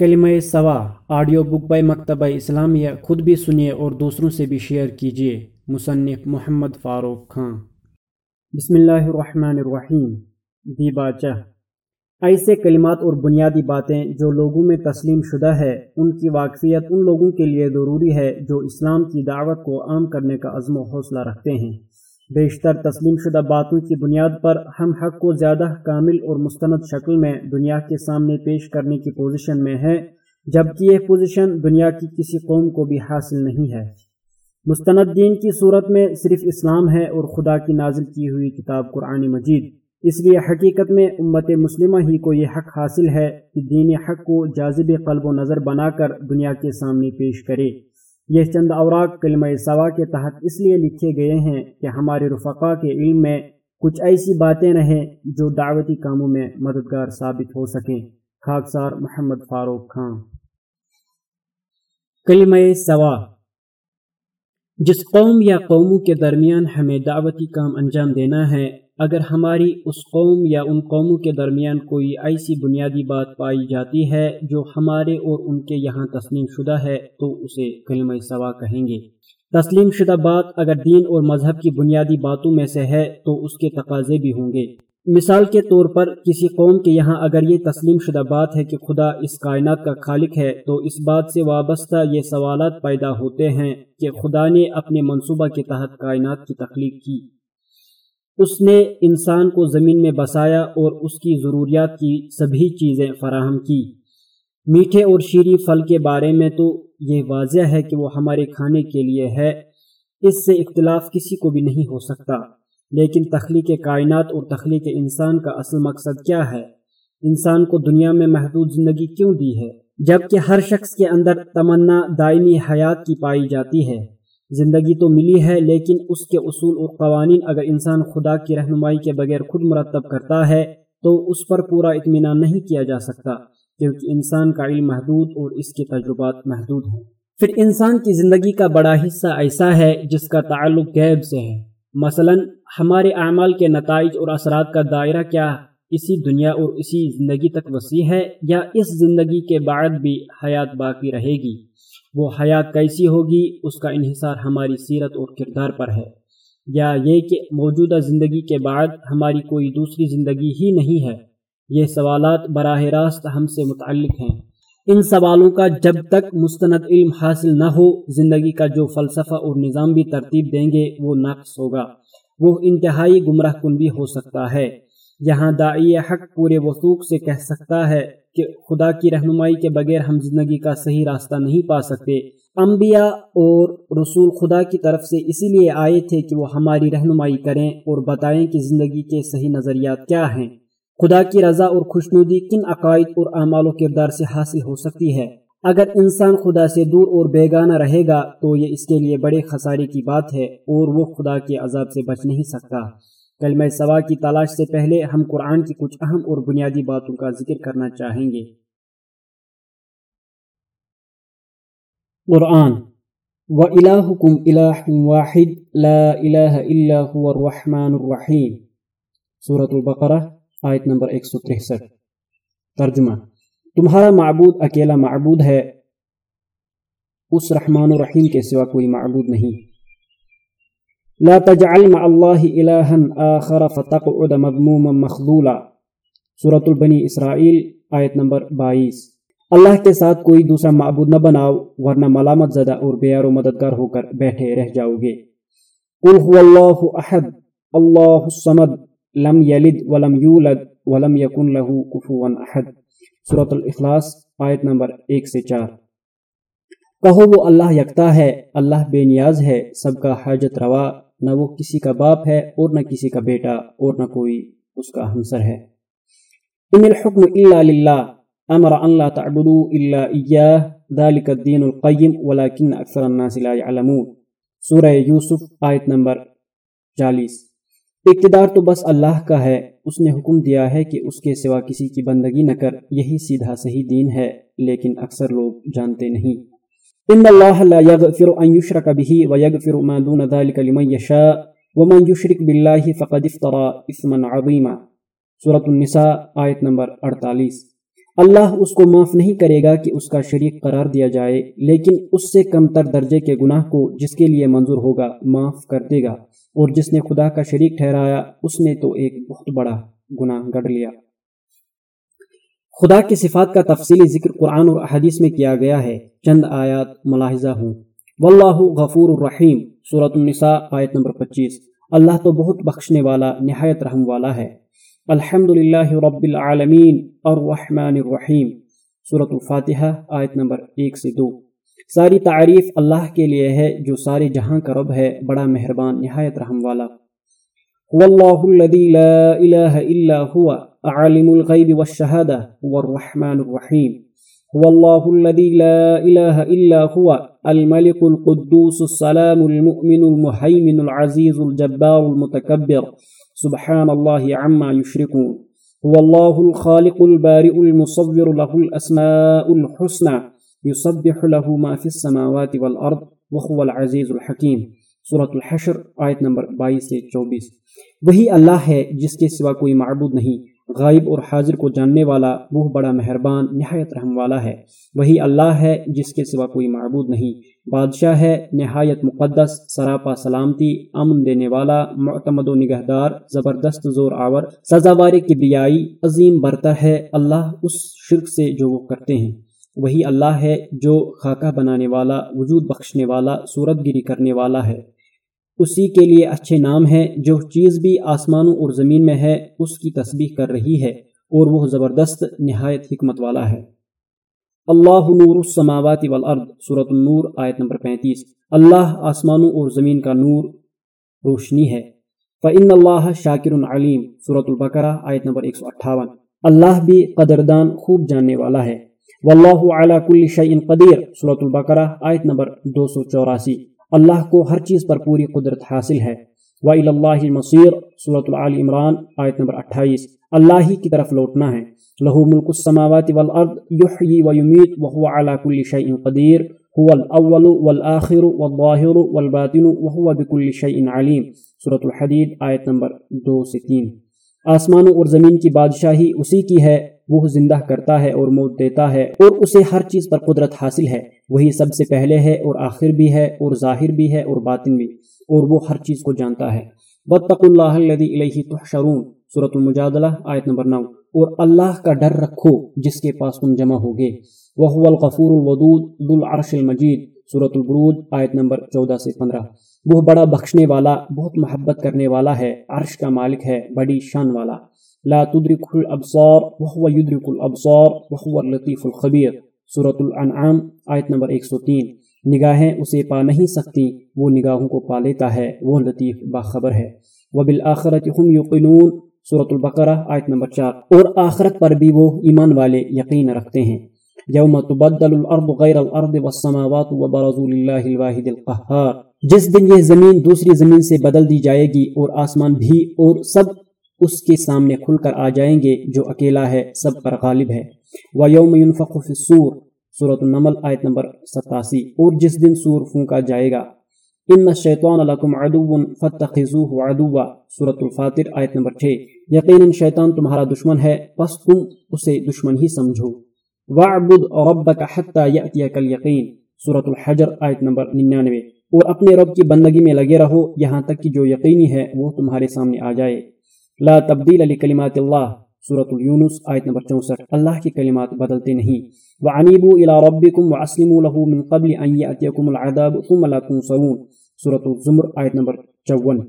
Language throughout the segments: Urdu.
کلمہ سوا، آڈیو بک بائی مکتبہ اسلامیہ، خود بھی سنیے اور دوسروں سے بھی شیئر کیجیے۔ مصنف محمد فاروق خان۔ بسم اللہ الرحمن الرحیم۔ دی باچہ ایسے کلمات اور بنیادی باتیں جو لوگوں میں تسلیم شدہ ہے، ان کی واقفیت ان لوگوں کے لیے ضروری ہے جو اسلام کی دعوت کو عام کرنے کا عزم و حوصلہ رکھتے ہیں۔ بیشتر تسلیم شدہ باتوں کی بنیاد پر ہم حق کو زیادہ کامل اور مستند شکل میں دنیا کے سامنے پیش کرنے کی پوزیشن میں ہے جبکہ یہ پوزیشن دنیا کی کسی قوم کو بھی حاصل نہیں ہے۔ مستند دین کی صورت میں صرف اسلام ہے اور خدا کی نازل کی ہوئی کتاب قرآن مجید۔ اس لیے حقیقت میں امت مسلمہ ہی کو یہ حق حاصل ہے کہ دین حق کو جازب قلب و نظر بنا کر دنیا کے سامنے پیش کرے۔ یہ چند اوراق کلمہ سوا کے تحت اس لیے لکھے گئے ہیں کہ ہمارے رفقا کے علم میں کچھ ایسی باتیں رہیں جو دعوتی کاموں میں مددگار ثابت ہو سکیں۔ خاکسار محمد فاروق خان۔ کلمہ سوا۔ جس قوم یا قوموں کے درمیان ہمیں دعوتی کام انجام دینا ہے اگر ہماری اس قوم یا ان قوموں کے درمیان کوئی ایسی بنیادی بات پائی جاتی ہے جو ہمارے اور ان کے یہاں تسلیم شدہ ہے، تو اسے کلمہ سوا کہیں گے۔ تسلیم شدہ بات اگر دین اور مذہب کی بنیادی باتوں میں سے ہے، تو اس کے تقاضے بھی ہوں گے۔ مثال کے طور پر، کسی قوم کے یہاں اگر یہ تسلیم شدہ بات ہے کہ خدا اس کائنات کا خالق ہے، تو اس بات سے وابستہ یہ سوالات پیدا ہوتے ہیں کہ خدا نے اپنے منصوبہ کے تحت کائنات کی تخلیق کی۔ اس نے انسان کو زمین میں بسایا اور اس کی ضروریات کی سبھی چیزیں فراہم کی۔ میٹھے اور شیریں پھل کے بارے میں تو یہ واضح ہے کہ وہ ہمارے کھانے کے لیے ہے۔ اس سے اختلاف کسی کو بھی نہیں ہو سکتا۔ لیکن تخلیق کائنات اور تخلیق انسان کا اصل مقصد کیا ہے؟ انسان کو دنیا میں محدود زندگی کیوں دی ہے؟ جبکہ ہر شخص کے اندر تمنا دائمی حیات کی پائی جاتی ہے۔ زندگی تو ملی ہے، لیکن اس کے اصول اور قوانین اگر انسان خدا کی رہنمائی کے بغیر خود مرتب کرتا ہے، تو اس پر پورا اطمینان نہیں کیا جا سکتا، کیونکہ انسان کا علم محدود اور اس کے تجربات محدود ہیں۔ پھر انسان کی زندگی کا بڑا حصہ ایسا ہے جس کا تعلق غیب سے ہے۔ مثلا، ہمارے اعمال کے نتائج اور اثرات کا دائرہ کیا اسی دنیا اور اسی زندگی تک وسیع ہے یا اس زندگی کے بعد بھی حیات باقی رہے گی؟ وہ حیات کیسی ہوگی؟ اس کا انحصار ہماری سیرت اور کردار پر ہے۔ یا یہ کہ موجودہ زندگی کے بعد ہماری کوئی دوسری زندگی ہی نہیں ہے؟ یہ سوالات براہ راست ہم سے متعلق ہیں۔ ان سوالوں کا جب تک مستند علم حاصل نہ ہو، زندگی کا جو فلسفہ اور نظام بھی ترتیب دیں گے، وہ نقص ہوگا۔ وہ انتہائی گمراہ کن بھی ہو سکتا ہے۔ یہاں دائی حق پورے وسوخ سے کہہ سکتا ہے کہ خدا کی رہنمائی کے بغیر ہم زندگی کا صحیح راستہ نہیں پا سکتے۔ انبیاء اور رسول خدا کی طرف سے اسی لیے آئے تھے کہ وہ ہماری رہنمائی کریں اور بتائیں کہ زندگی کے صحیح نظریات کیا ہیں۔ خدا کی رضا اور خوشنودی کن عقائد اور اعمال و کردار سے حاصل ہو سکتی ہے۔ اگر انسان خدا سے دور اور بیگانہ رہے گا تو یہ اس کے لیے بڑے خسارے کی بات ہے اور وہ خدا کے عذاب سے بچ نہیں سکتا۔ کلمہ سوا کی تلاش سے پہلے ہم قرآن کی کچھ اہم اور بنیادی باتوں کا ذکر کرنا چاہیں گے۔ قرآن وَإِلَاهُكُمْ إِلَاهٌ وَاحِدٌ لَا إِلَاهَ إِلَّا هُوَ الرَّحْمَنُ الرَّحِيمُ۔ سورة البقرہ، آیت نمبر 163 ترجمہ، تمہارا معبود اکیلا معبود ہے، اس رحمان و رحیم کے سوا کوئی معبود نہیں۔ لا تجعل مع الله إلها آخر فتقعد مذموما مخذولا. سورة البنی اسرائیل، آیت نمبر بائیس. اللہ کے ساتھ کوئی دوسرا معبود نہ بناؤ، ورنہ ملامت زدہ اور بیار و مددگار ہو کر بیٹھے رہ جاؤ گے قل هو اللہ احد، اللہ الصمد، لم یلد ولم یولد ولم یکن له کفوا احد. سورة الاخلاص، آیت نمبر ایک سے چار. کہو وہ اللہ یکتا ہے، اللہ بے نیاز ہے، سب کا حاجت روا. نہ وہ کسی کا باپ ہے اور نہ کسی کا بیٹا اور نہ کوئی اس کا ہمسر ہے۔ ان الحکم الا للہ امر ان لا تعبدوا الا ایاہ ذالک الدین القیم ولیکن اکثر الناس لا يعلمون۔ سورہ یوسف، آیت نمبر چالیس۔ اقتدار تو بس اللہ کا ہے، اس نے حکم دیا ہے کہ اس کے سوا کسی کی بندگی نہ کر، یہی سیدھا صحیح دین ہے، لیکن اکثر لوگ جانتے نہیں۔ ان اللہ لا يغفر ان يشرك به ويغفر ما دون ذلك لمن يشاء ومن يشرك بالله فقد افترى اثما عظيما۔ سورة النساء، آیت نمبر 48 اللہ اس کو معاف نہیں کرے گا کہ اس کا شریک قرار دیا جائے، لیکن اس سے کم تر درجے کے گناہ کو جس کے لیے منظور ہوگا، معاف کر دے گا۔ اور جس نے خدا کا شریک ٹھہرایا، اس نے تو ایک بہت بڑا گناہ گڑ لیا۔ خدا کی صفات کا تفصیلی ذکر قرآن اور احادیث میں کیا گیا ہے۔ چند آیات ملاحظہ ہوں۔ واللہ غفور الرحیم صورت النساء، آیت نمبر پچیس۔ اللہ تو بہت بخشنے والا، نہایت رحم والا ہے۔ الحمد للہ رب العالمین، الرحمن الرحیم۔ صورت الفاتحہ، آیت نمبر ایک سے دو۔ ساری تعریف اللہ کے لیے ہے، جو سارے جہاں کا رب ہے، بڑا مہربان، نہایت رحم والا۔ هو اللہ الذي لا الہ الا هو عالم الغیب والشہادہ هو الرحمن الرحیم. هو الله الذي لا إله إلا هو الملك القدوس السلام المؤمن المهيمن العزيز الجبار المتكبر سبحان الله عما يشركون هو الله الخالق البارئ المصور له الأسماء الحسنى. يصبح له ما في السماوات والأرض وهو العزيز الحكيم سورة الحشر، آیت نمبر 22 سے 24 وہی اللہ ہے جس کے سوا کوئی معبود نہیں، غائب اور حاضر کو جاننے والا، وہ بڑا مہربان، نہایت رحم والا ہے۔ وہی اللہ ہے جس کے سوا کوئی معبود نہیں۔ بادشاہ ہے، نہایت مقدس، سراپا سلامتی، امن دینے والا، معتمد و نگہدار، زبردست زور آور، سزاوار کبریائی عظیم برتر ہے۔ اللہ اس شرک سے جو وہ کرتے ہیں۔ وہی اللہ ہے جو خاکہ بنانے والا، وجود بخشنے والا، صورت گری کرنے والا ہے۔ اسی کے لیے اچھے نام ہیں، جو چیز بھی آسمانوں اور زمین میں ہے، اس کی تسبیح کر رہی ہے اور وہ زبردست، نہایت حکمت والا ہے۔ اللہ نور السماوات والارض صورت النور، آیت نمبر پینتیس۔ اللہ آسمانوں اور زمین کا نور روشنی ہے۔ فعن اللہ شاکر العلیم صورت البقرہ، آیت نمبر ایک سو اٹھاون۔ اللہ بھی قدردان، خوب جاننے والا ہے۔ واللہ علی کل شیء قدیر صورت البقرہ آیت نمبر دو سو چوراسی اللہ کو ہر چیز پر پوری قدرت حاصل ہے وَإِلَى اللَّهِ الْمَصِيرُ صورت العال عمران آیت نمبر اٹھائیس اللہ ہی کی طرف لوٹنا ہے لہو ملک السماوات والارض یحیی ویمیت وهو على كل شيء قدیر هو الاول والآخر والظاہر والباطن وهو بكل شيء علیم صورت الحدید آیت نمبر دو سے تین آسمانوں اور زمین کی بادشاہی اسی کی ہے، وہ زندہ کرتا ہے اور موت دیتا ہے اور اسے ہر چیز پر قدرت حاصل ہے۔ وہی سب سے پہلے ہے اور آخر بھی ہے اور ظاہر بھی ہے اور باطن بھی، اور وہ ہر چیز کو جانتا ہے۔ بطق اللہ علیہ تحشرون صورت المجادلہ، آیت نمبر نو۔ اور اللہ کا ڈر رکھو جس کے پاس تم جمع ہوگے۔ وہ الغفور الودود، ذو العرش المجید صورت البروج، آیت نمبر چودہ سے پندرہ۔ وہ بڑا بخشنے والا، بہت محبت کرنے والا ہے، عرش کا مالک ہے، بڑی شان والا۔ لا تدرك الابصار وهو يدرك الابصار وهو اللطيف الخبير سورة الانعام، آیت نمبر 103 نگاہیں اسے پا نہیں سکتی، وہ نگاہوں کو پا لیتا ہے، وہ لطیف باخبر ہے۔ وبالآخرت هم يقنون سورة البقرہ، آیت نمبر 4 اور آخرت پر بھی وہ ایمان والے یقین رکھتے ہیں۔ یوم تبدل الارض غیر الارض والسماوات وبرزوا للہ الواحد القہار۔ جس دن یہ زمین دوسری زمین سے بدل دی جائے گی اور آسمان بھی اور سب اس کے سامنے کھل کر آ جائیں گے جو اکیلا ہے، سب پر غالب ہے۔ وہ یوم سور صورت النمل، آیت نمبر ستاسی۔ اور جس دن سور پھونکا جائے گا ان شیطان علیکم عدو فتخذوه عدوا۔ صورت الفاتر، آیت نمبر 6 یقینا شیطان تمہارا دشمن ہے، پس تم اسے دشمن ہی سمجھو۔ وعبد ربک حتی یأتیک الیقین صورت الحجر، آیت نمبر 99 اور اپنے رب کی بندگی میں لگے رہو، یہاں تک کہ جو یقینی ہے وہ تمہارے سامنے آ جائے. لا تبدیل علی کلمات اللہ. صورت الیونس، آیت نمبر چونسٹھ. اللہ کی کلمات بدلتے نہیں. وعنیبوا الى ربکم واسلموا له من قبل ان یأتیکم العذاب ثم لا تنصرون. صورت الزمر، آیت نمبر چون.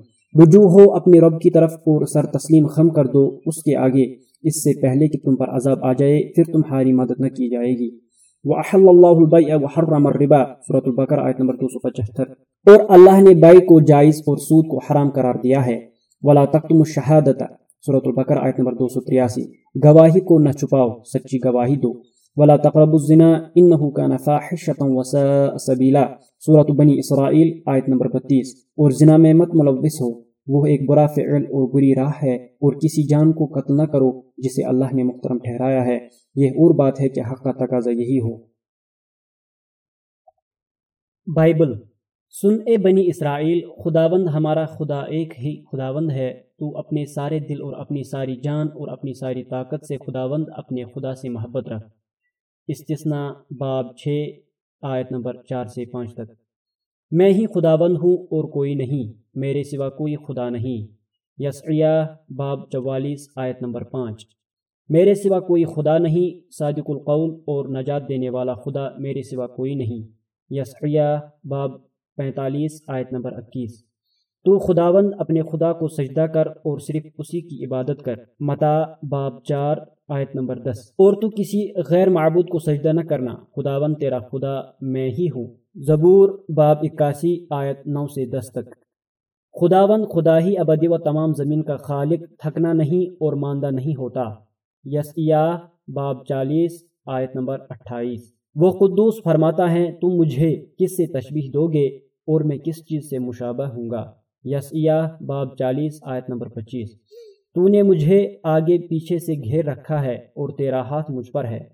رجوع ہو اپنے رب کی طرف اور سر تسلیم خم کر دو اس کے آگے. اس سے پہلے کہ تم پر عذاب آ جائے، پھر تمہاری مدد نہ کی جائے گی۔ وَأَحَلَّ اللَّهُ الْبَيْعَ وَحَرَّمَ الرِّبَا، سورة البقر آیت نمبر 275 اور اللہ نے بائی کو جائز اور سود کو حرام قرار دیا ہے۔ ولا تختم الشہادت صورت البقر آیت نمبر دو سو تریاسی۔ گواہی کو نہ چھپاؤ، سچی گواہی دو۔ ولا تقرب الزنا انه كان فاحشة وساء سبيلا۔ صورت بنی اسرائیل، آیت نمبر بتیس۔ اور زنا میں مت ملوث ہو۔ وہ ایک برا فعل اور بری راہ ہے اور کسی جان کو قتل نہ کرو جسے اللہ نے محترم ٹھہرایا ہے۔ یہ اور بات ہے کہ حق کا تقاضا یہی ہو۔ بائبل، سن اے بنی اسرائیل، خداوند ہمارا خدا ایک ہی خداوند ہے۔ تو اپنے سارے دل اور اپنی ساری جان اور اپنی ساری طاقت سے خداوند اپنے خدا سے محبت رکھ۔ استثنا باب چھ، آیت نمبر چار سے پانچ تک۔ میں ہی خداوند ہوں اور کوئی نہیں، میرے سوا کوئی خدا نہیں۔ یسعیہ باب چوالیس، آیت نمبر پانچ۔ میرے سوا کوئی خدا نہیں، صادق القول اور نجات دینے والا خدا میرے سوا کوئی نہیں۔ یسعیہ باب پینتالیس، آیت نمبر اکیس۔ تو خداون اپنے خدا کو سجدہ کر اور صرف اسی کی عبادت کر۔ متا، باب چار، آیت نمبر دس۔ اور تو کسی غیر معبود کو سجدہ نہ کرنا۔ خداون تیرا خدا، میں ہی ہوں۔ زبور، باب اکاسی، آیت نو سے دس تک۔ خداون خدا ہی ابدی و تمام زمین کا خالق، تھکنا نہیں اور ماندہ نہیں ہوتا۔ یسیہ باب چالیس، آیت نمبر اٹھائیس۔ وہ قدوس فرماتا ہے، تم مجھے کس سے تشبیح دو گے اور میں کس چیز سے مشابہ ہوں گا؟ یسیہ باب چالیس، آیت نمبر پچیس۔ تو نے مجھے آگے پیچھے سے گھیر رکھا ہے اور تیرا ہاتھ مجھ پر ہے۔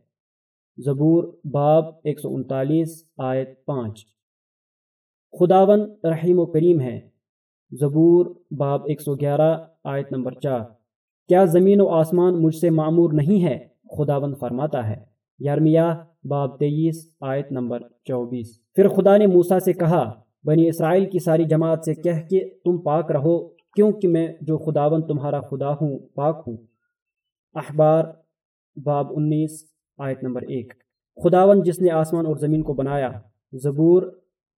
زبور باب ایک سو انتالیس، آیت پانچ۔ خداون رحیم و کریم ہے۔ زبور باب ایک سو گیارہ، آیت نمبر چار۔ کیا زمین و آسمان مجھ سے معمور نہیں ہے؟ خداون فرماتا ہے۔ یارمیا باب تیئیس، آیت نمبر چوبیس۔ پھر خدا نے موسا سے کہا بنی اسرائیل کی ساری جماعت سے کہہ کے تم پاک رہو، کیونکہ میں جو خداون تمہارا خدا ہوں، پاک ہوں۔ اخبار باب انیس، آیت نمبر ایک۔ خداون جس نے آسمان اور زمین کو بنایا، زبور،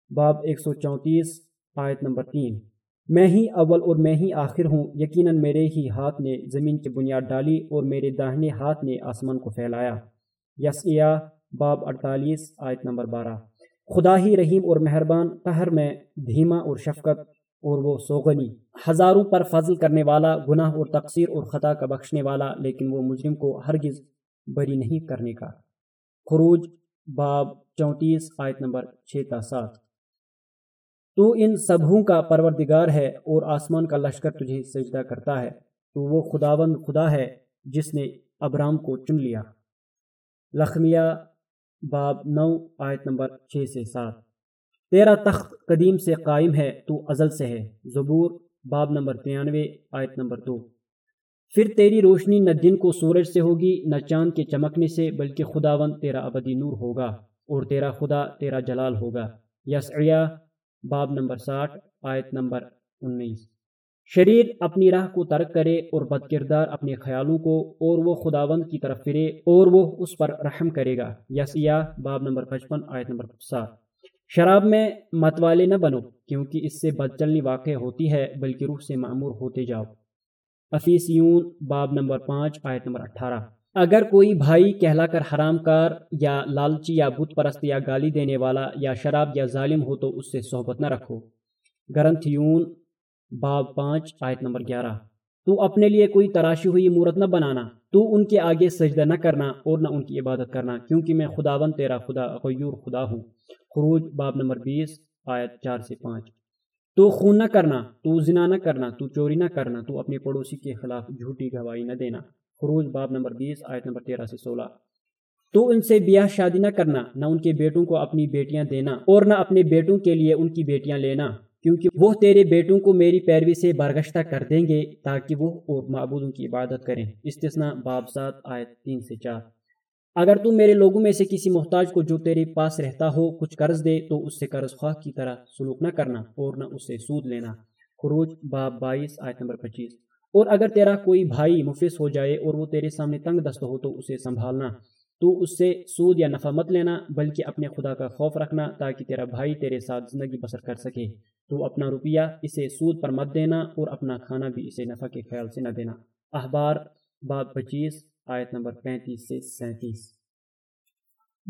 باب ایک سو چونتیس، آیت نمبر تین۔ میں ہی اول اور میں ہی آخر ہوں، یقیناً میرے ہی ہاتھ نے زمین کی بنیاد ڈالی اور میرے داہنے ہاتھ نے آسمان کو پھیلایا۔ یسیہ باب اڑتالیس، آیت نمبر بارہ۔ خدا ہی رحیم اور مہربان، قہر میں دھیما اور شفقت اور وہ سوغنی۔ ہزاروں پر فضل کرنے والا، گناہ اور تقصیر اور خطا کا بخشنے والا، لیکن وہ مجرم کو ہرگز بری نہیں کرنے کا۔ خروج، باب چونتیس، آیت نمبر چھ تا سات تو ان سبھوں کا پروردگار ہے اور آسمان کا لشکر تجھے سجدہ کرتا ہے۔ تو وہ خداوند خدا ہے جس نے ابرام کو چن لیا۔ لخمیہ باب نو، آیت نمبر چھ سے سات۔ تیرا تخت قدیم سے قائم ہے، تو ازل سے ہے۔ زبور، باب نمبر ترانوے، آیت نمبر دو۔ پھر تیری روشنی نہ دن کو سورج سے ہوگی، نہ چاند کے چمکنے سے، بلکہ خداون تیرا ابدی نور ہوگا، اور تیرا خدا تیرا جلال ہوگا۔ یسعیہ، باب نمبر ساٹھ، آیت نمبر انیس۔ شریر اپنی راہ کو ترک کرے اور بد کردار اپنے خیالوں کو اور وہ خداوند کی طرف پھرے اور وہ اس پر رحم کرے گا۔ یسیہ باب نمبر پچپن، آیت نمبر سات۔ شراب میں مت والے نہ بنو، کیونکہ اس سے بد چلنی واقع ہوتی ہے، بلکہ روح سے معمور ہوتے جاؤ۔ افیسیون، باب نمبر پانچ، آیت نمبر اٹھارہ۔ اگر کوئی بھائی کہلا کر حرام کار یا لالچی یا بت پرست یا گالی دینے والا یا شراب یا ظالم ہو تو اس سے صحبت نہ رکھو۔ گرنتھیون باب پانچ، آیت نمبر گیارہ۔ تو اپنے لیے کوئی تراشی ہوئی مورت نہ بنانا، تو ان کے آگے سجدہ نہ کرنا اور نہ ان کی عبادت کرنا، کیونکہ میں خداون تیرا خدا، غیور خدا ہوں۔ خروج، باب نمبر بیس، آیت چار سے پانچ۔ تو خون نہ کرنا، تو زنا نہ کرنا، تو چوری نہ کرنا، تو اپنے پڑوسی کے خلاف جھوٹی گواہی نہ دینا۔ خروج، باب نمبر بیس، آیت نمبر تیرہ سے سولہ۔ تو ان سے بیاہ شادی نہ کرنا، نہ ان کے بیٹوں کو اپنی بیٹیاں دینا اور نہ اپنے بیٹوں کے لیے ان کی بیٹیاں لینا۔ کیونکہ وہ تیرے بیٹوں کو میری پیروی سے برگشتہ کر دیں گے تاکہ وہ اور معبودوں کی عبادت کریں۔ استثنا باب سات، آیت تین سے چار۔ اگر تم میرے لوگوں میں سے کسی محتاج کو جو تیرے پاس رہتا ہو کچھ قرض دے تو اس سے قرض خواہ کی طرح سلوک نہ کرنا اور نہ اس سے سود لینا۔ خروج، باب بائیس، آیت نمبر پچیس۔ اور اگر تیرا کوئی بھائی مفلس ہو جائے اور وہ تیرے سامنے تنگ دست ہو تو اسے سنبھالنا۔ تو اس سے سود یا نفع مت لینا، بلکہ اپنے خدا کا خوف رکھنا تاکہ تیرا بھائی تیرے ساتھ زندگی بسر کر سکے۔ تو اپنا روپیہ اسے سود پر مت دینا اور اپنا کھانا بھی اسے نفع کے خیال سے نہ دینا۔ اخبار باب پچیس، آیت نمبر پینتیس سے سینتیس۔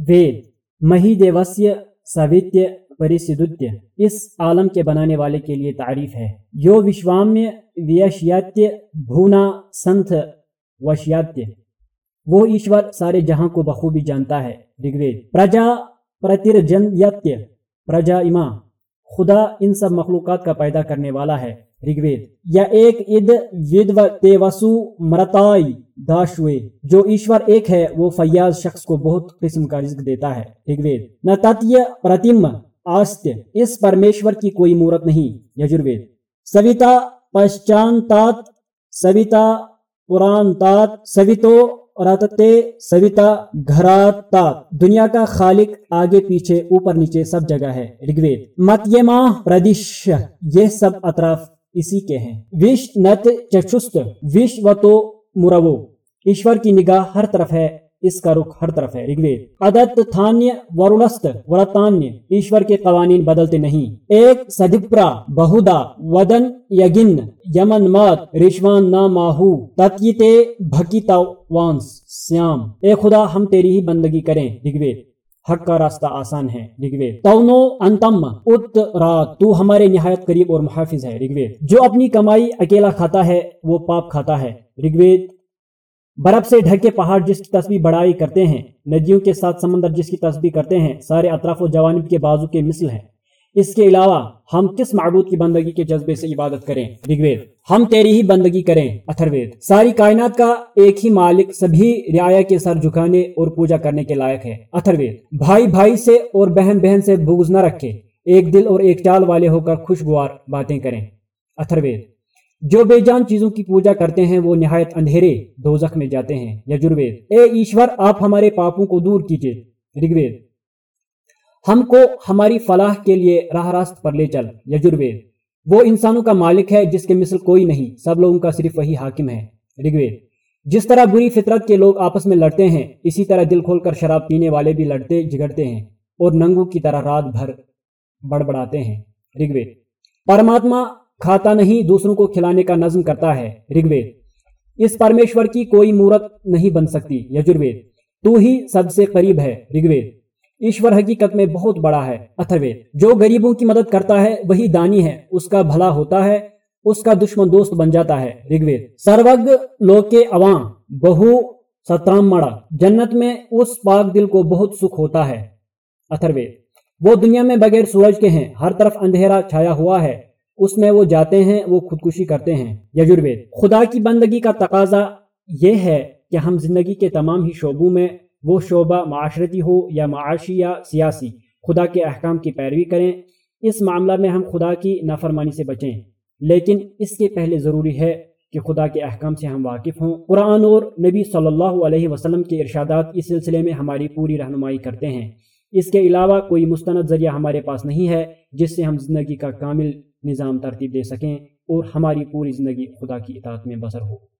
وید مہی دیوسیہ ساوتیہ پریسدتیہ اس عالم کے بنانے والے کے لیے تعریف ہے۔ یو وشوامیہ ویشیاتیہ، بھونا، سنتھ، وشیاتیہ۔ وہ ایشور سارے جہاں کو بخوبی جانتا ہے۔ رگوید پرجا پرترجن پرجا اما خدا ان سب مخلوقات کا پیدا کرنے والا ہے۔ رگوید یا ایک اد ود و تیوسو مرتائی داشوے۔ جو ایشور ایک ہے، وہ فیاض شخص کو بہت قسم کا رزق دیتا ہے۔ رگوید نہ تتیہ پرتم آستیہ اس پرمیشور کی کوئی مورت نہیں۔ یجروید سویتا پشچانتات، سویتا پران تات سویتو راتتے سویتا گھراتا دنیا کا خالق آگے پیچھے، اوپر نیچے سب جگہ ہے۔ رگوید مت یہ ماہ پردیش، یہ سب اطراف اسی کے ہیں۔ وش نت چچست وش و تو مرو۔ ایشور کی نگاہ ہر طرف ہے۔ اس کا رخ ہر طرف ہے۔ رگوید ادت تھانیہ ورولست ورتانیہ۔ ایشور کے قوانین بدلتے نہیں۔ ایک، سدپرا، بہودا، ودن، یگن، یمن مات، رشوان نا ماہو تتیتے بھکیتا، وانس، سیام۔ اے خدا، ہم تیری ہی بندگی کریں۔ رگوید حق کا راستہ آسان ہے۔ رگوید تونو، انتم، ات، رات۔ تو ہمارے نہایت قریب اور محافظ ہے۔ رگوید جو اپنی کمائی اکیلا کھاتا ہے، وہ پاپ کھاتا ہے۔ رگوید برف سے ڈھکے پہاڑ جس کی تصویر بڑائی کرتے ہیں، ندیوں کے ساتھ سمندر جس کی تصویر کرتے ہیں، سارے اطراف و جوانب کے بازو کے مثل ہیں۔ اس کے علاوہ، ہم کس معبود کی بندگی کے جذبے سے عبادت کریں؟ رگوید ہم تیری ہی بندگی کریں، اتھروید۔ ساری کائنات کا ایک ہی مالک، سبھی رعایا کے سر جھکانے اور پوجا کرنے کے لائق ہے۔ اتھروید۔ بھائی بھائی سے اور بہن بہن سے بغض نہ رکھے۔ ایک دل اور ایک چال والے ہو کر خوشگوار باتیں کریں۔ اتھروید۔ جو بے جان چیزوں کی پوجا کرتے ہیں، وہ نہایت اندھیرے دوزخ میں جاتے ہیں۔ یجروید اے ایشور، آپ ہمارے پاپوں کو دور کیجیے رگوید، ہم کو ہماری فلاح کے لیے راہ راست پر لے چل۔ یجروید وہ انسانوں کا مالک ہے جس کے مثل کوئی نہیں۔ سب لوگوں کا صرف وہی حاکم ہے۔ رگوید، جس طرح بری فطرت کے لوگ آپس میں لڑتے ہیں، اسی طرح دل کھول کر شراب پینے والے بھی لڑتے جگڑتے ہیں اور ننگوں کی طرح رات بھر بڑبڑاتے ہیں۔ رگوید، پرماتما کھاتا نہیں، دوسروں کو کھلانے کا نظم کرتا ہے۔ رگوید، اس پرمیشور کی کوئی مورت نہیں بن سکتی۔ یجروید تو ہی سب سے قریب ہے۔ رگوید، ایشور حقیقت میں بہت بڑا ہے۔ اتھروید، جو غریبوں کی مدد کرتا ہے، وہی دانی ہے۔ اس کا بھلا ہوتا ہے، اس کا دشمن دوست بن جاتا ہے۔ رگوید، سروگ لوکے عوام، بہو سترام مڑا جنت میں اس پاک دل کو بہت سکھ ہوتا ہے۔ اتھروید، وہ دنیا میں بغیر سورج کے ہیں۔ ہر طرف اندھیرا چھایا ہوا ہے۔ اس میں وہ جاتے ہیں، وہ خودکشی کرتے ہیں۔ یجروید خدا کی بندگی کا تقاضا یہ ہے کہ ہم زندگی کے تمام ہی شعبوں میں وہ شعبہ معاشرتی ہو یا معاشی یا سیاسی، خدا کے احکام کی پیروی کریں۔ اس معاملہ میں ہم خدا کی نافرمانی سے بچیں۔ لیکن اس کے پہلے ضروری ہے کہ خدا کے احکام سے ہم واقف ہوں۔ قرآن اور نبی صلی اللہ علیہ وسلم کے ارشادات اس سلسلے میں ہماری پوری رہنمائی کرتے ہیں۔ اس کے علاوہ کوئی مستند ذریعہ ہمارے پاس نہیں ہے، جس سے ہم زندگی کا کامل نظام ترتیب دے سکیں اور ہماری پوری زندگی خدا کی اطاعت میں بسر ہو۔